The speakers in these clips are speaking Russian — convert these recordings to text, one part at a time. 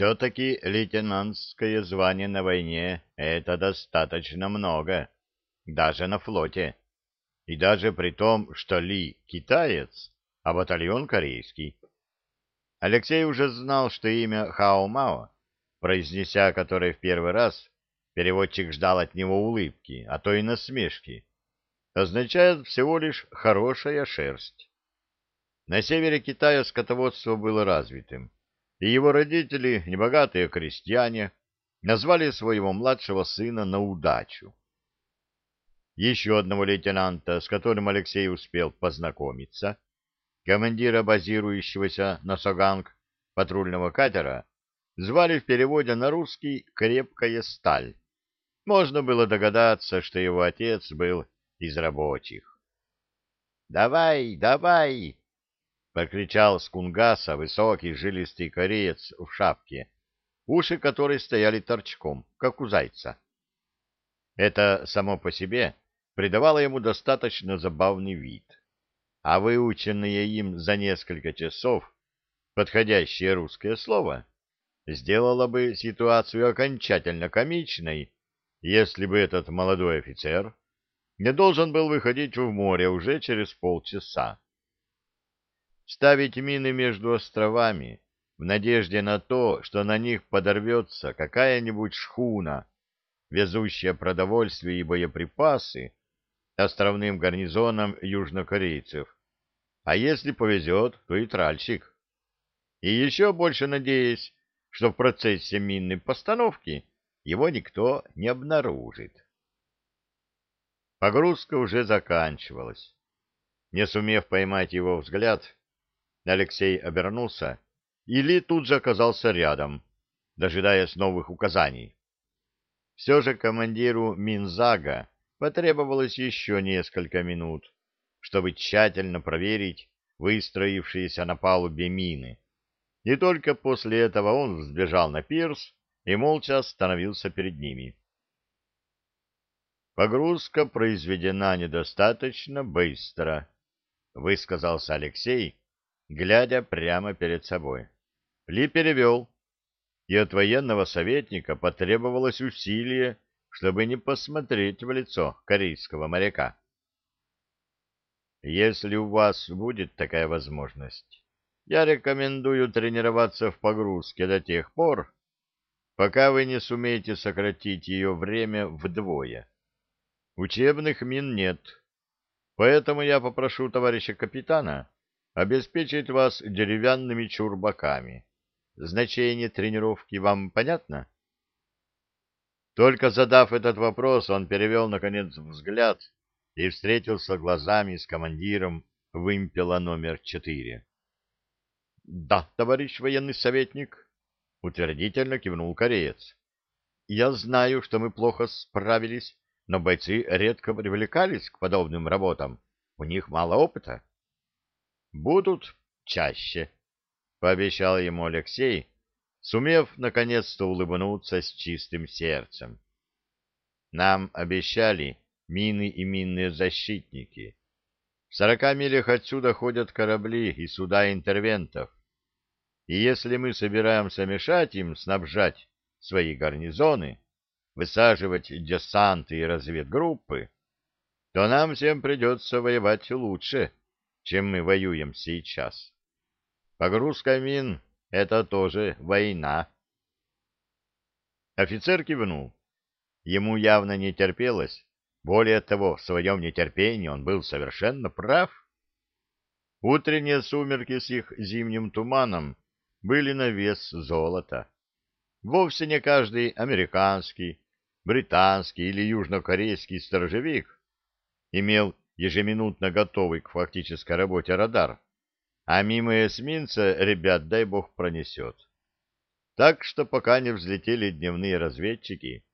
Все-таки лейтенантское звание на войне — это достаточно много, даже на флоте. И даже при том, что Ли — китаец, а батальон — корейский. Алексей уже знал, что имя Хао Мао, произнеся которое в первый раз, переводчик ждал от него улыбки, а то и насмешки, означает всего лишь «хорошая шерсть». На севере Китая скотоводство было развитым и его родители, небогатые крестьяне, назвали своего младшего сына на удачу. Еще одного лейтенанта, с которым Алексей успел познакомиться, командира базирующегося на Соганг патрульного катера, звали в переводе на русский «крепкая сталь». Можно было догадаться, что его отец был из рабочих. «Давай, давай!» — прокричал с кунгаса высокий жилистый кореец в шапке, уши которой стояли торчком, как у зайца. Это само по себе придавало ему достаточно забавный вид, а выученное им за несколько часов подходящее русское слово сделало бы ситуацию окончательно комичной, если бы этот молодой офицер не должен был выходить в море уже через полчаса ставить мины между островами в надежде на то, что на них подорвется какая-нибудь шхуна, везущая продовольствие и боеприпасы островным гарнизонам южнокорейцев, а если повезет, то и тральщик. И еще больше надеясь, что в процессе минной постановки его никто не обнаружит. Погрузка уже заканчивалась. Не сумев поймать его взгляд, Алексей обернулся, и Ли тут же оказался рядом, дожидаясь новых указаний. Все же командиру Минзага потребовалось еще несколько минут, чтобы тщательно проверить выстроившиеся на палубе мины. И только после этого он взбежал на пирс и молча остановился перед ними. «Погрузка произведена недостаточно быстро», — высказался Алексей, глядя прямо перед собой. Ли перевел, и от военного советника потребовалось усилие, чтобы не посмотреть в лицо корейского моряка. Если у вас будет такая возможность, я рекомендую тренироваться в погрузке до тех пор, пока вы не сумеете сократить ее время вдвое. Учебных мин нет, поэтому я попрошу товарища капитана обеспечить вас деревянными чурбаками. Значение тренировки вам понятно? Только задав этот вопрос, он перевел, наконец, взгляд и встретился глазами с командиром вымпела номер четыре. — Да, товарищ военный советник, — утвердительно кивнул кореец. — Я знаю, что мы плохо справились, но бойцы редко привлекались к подобным работам. У них мало опыта. Будут чаще, — пообещал ему Алексей, сумев наконец-то улыбнуться с чистым сердцем. Нам обещали мины и минные защитники. В сорока милях отсюда ходят корабли и суда интервентов. И если мы собираемся мешать им снабжать свои гарнизоны, высаживать десанты и разведгруппы, то нам всем придется воевать лучше, чем мы воюем сейчас. Погрузка мин — это тоже война. Офицер кивнул. Ему явно не терпелось. Более того, в своем нетерпении он был совершенно прав. Утренние сумерки с их зимним туманом были на вес золота. Вовсе не каждый американский, британский или южнокорейский сторожевик имел ежеминутно готовый к фактической работе радар, а мимо эсминца ребят, дай бог, пронесет. Так что пока не взлетели дневные разведчики,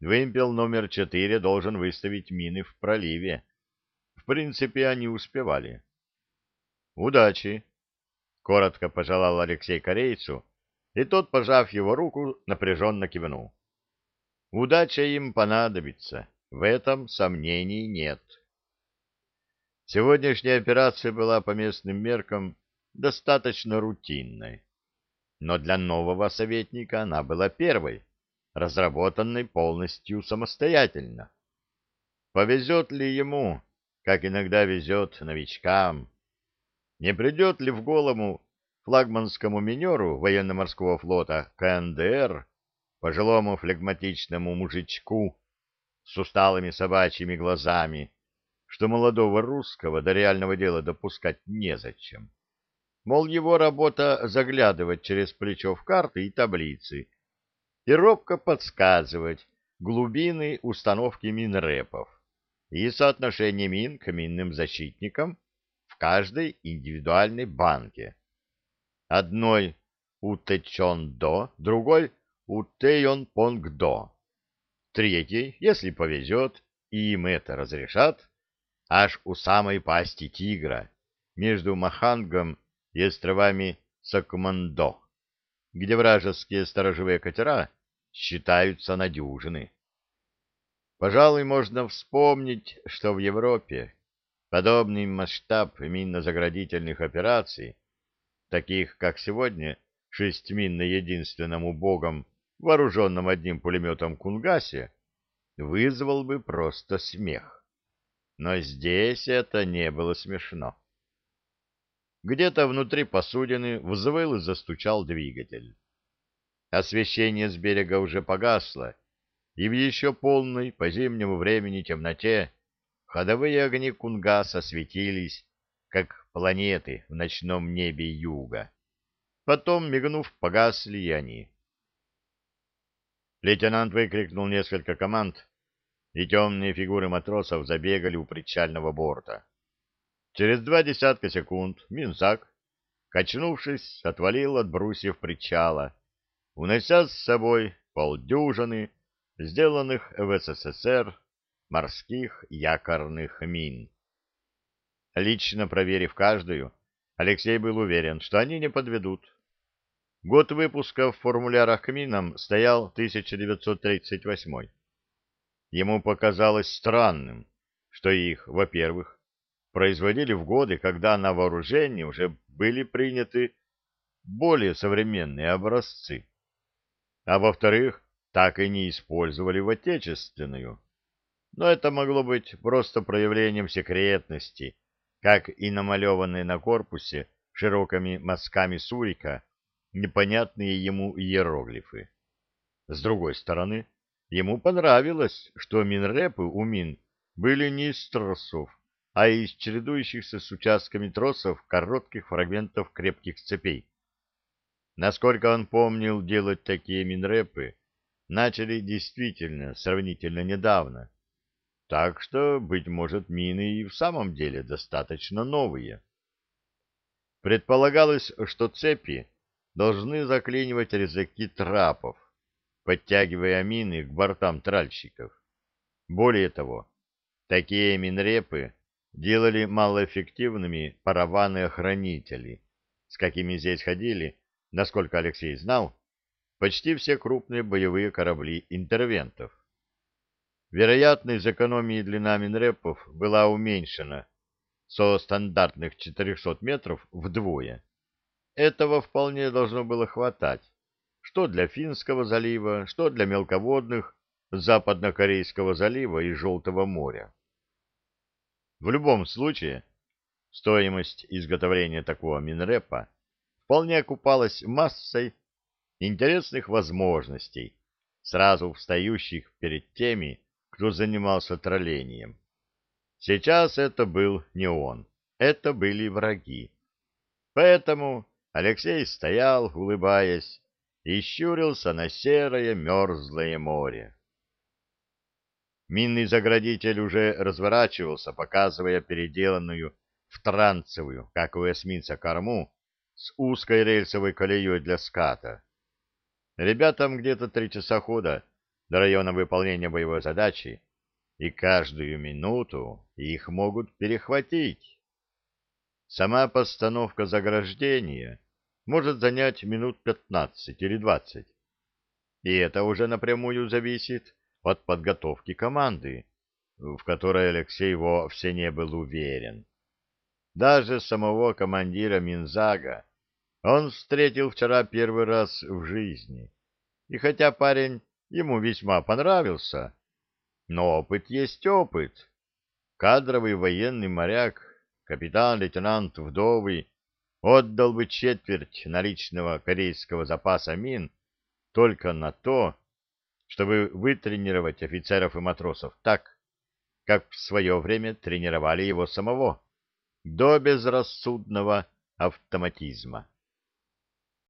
вымпел номер четыре должен выставить мины в проливе. В принципе, они успевали. «Удачи!» — коротко пожелал Алексей корейцу, и тот, пожав его руку, напряженно кивнул. «Удача им понадобится, в этом сомнений нет». Сегодняшняя операция была по местным меркам достаточно рутинной. но для нового советника она была первой, разработанной полностью самостоятельно. Повезет ли ему, как иногда везет новичкам? Не придет ли в голову флагманскому минеру военно-морского флота КНДР, пожилому флегматичному мужичку с усталыми собачьими глазами, что молодого русского до реального дела допускать незачем? Мол, его работа заглядывать через плечо в карты и таблицы и робко подсказывать глубины установки минрепов и соотношение мин к минным защитникам в каждой индивидуальной банке. Одной утечон-до, другой утейон-понг-до. Третий, если повезет, и им это разрешат, аж у самой пасти тигра, между Махангом и островами Сакмандо, где вражеские сторожевые катера считаются надюжины. Пожалуй, можно вспомнить, что в Европе подобный масштаб минно-заградительных операций, таких как сегодня шесть мин на единственному богом, вооруженном одним пулеметом Кунгасе, вызвал бы просто смех. Но здесь это не было смешно. Где-то внутри посудины взвыл и застучал двигатель. Освещение с берега уже погасло, и в еще полной по зимнему времени темноте ходовые огни Кунгаса светились, как планеты в ночном небе юга. Потом, мигнув, погасли и они. Лейтенант выкрикнул несколько команд, и темные фигуры матросов забегали у причального борта. Через два десятка секунд Минзак, качнувшись, отвалил от брусьев причала, унося с собой полдюжины сделанных в СССР морских якорных мин. Лично проверив каждую, Алексей был уверен, что они не подведут. Год выпуска в формулярах к минам стоял 1938. Ему показалось странным, что их, во-первых, производили в годы, когда на вооружении уже были приняты более современные образцы, а во-вторых, так и не использовали в отечественную. Но это могло быть просто проявлением секретности, как и намалеванные на корпусе широкими мазками сурика непонятные ему иероглифы. С другой стороны, ему понравилось, что минрепы у мин были не из тросов, а из чередующихся с участками тросов коротких фрагментов крепких цепей. Насколько он помнил, делать такие минрепы начали действительно сравнительно недавно. Так что, быть может, мины и в самом деле достаточно новые. Предполагалось, что цепи должны заклинивать резаки трапов, подтягивая мины к бортам тральщиков. Более того, такие минрепы делали малоэффективными параваны-охранители, с какими здесь ходили, насколько Алексей знал, почти все крупные боевые корабли интервентов. Вероятно, из экономии длина минрепов была уменьшена со стандартных 400 метров вдвое. Этого вполне должно было хватать, что для Финского залива, что для мелководных Западно-Корейского залива и Желтого моря. В любом случае, стоимость изготовления такого минрепа вполне окупалась массой интересных возможностей, сразу встающих перед теми, кто занимался троллением. Сейчас это был не он, это были враги. Поэтому Алексей стоял, улыбаясь, и щурился на серое мерзлое море. Минный заградитель уже разворачивался, показывая переделанную в транцевую, как у эсминца, корму с узкой рельсовой колеей для ската. Ребятам где-то три часа хода до района выполнения боевой задачи, и каждую минуту их могут перехватить. Сама постановка заграждения может занять минут пятнадцать или двадцать, и это уже напрямую зависит от подготовки команды, в которой Алексей вовсе не был уверен. Даже самого командира Минзага он встретил вчера первый раз в жизни. И хотя парень ему весьма понравился, но опыт есть опыт. Кадровый военный моряк, капитан-лейтенант Вдовый, отдал бы четверть наличного корейского запаса мин только на то, чтобы вытренировать офицеров и матросов так, как в свое время тренировали его самого, до безрассудного автоматизма.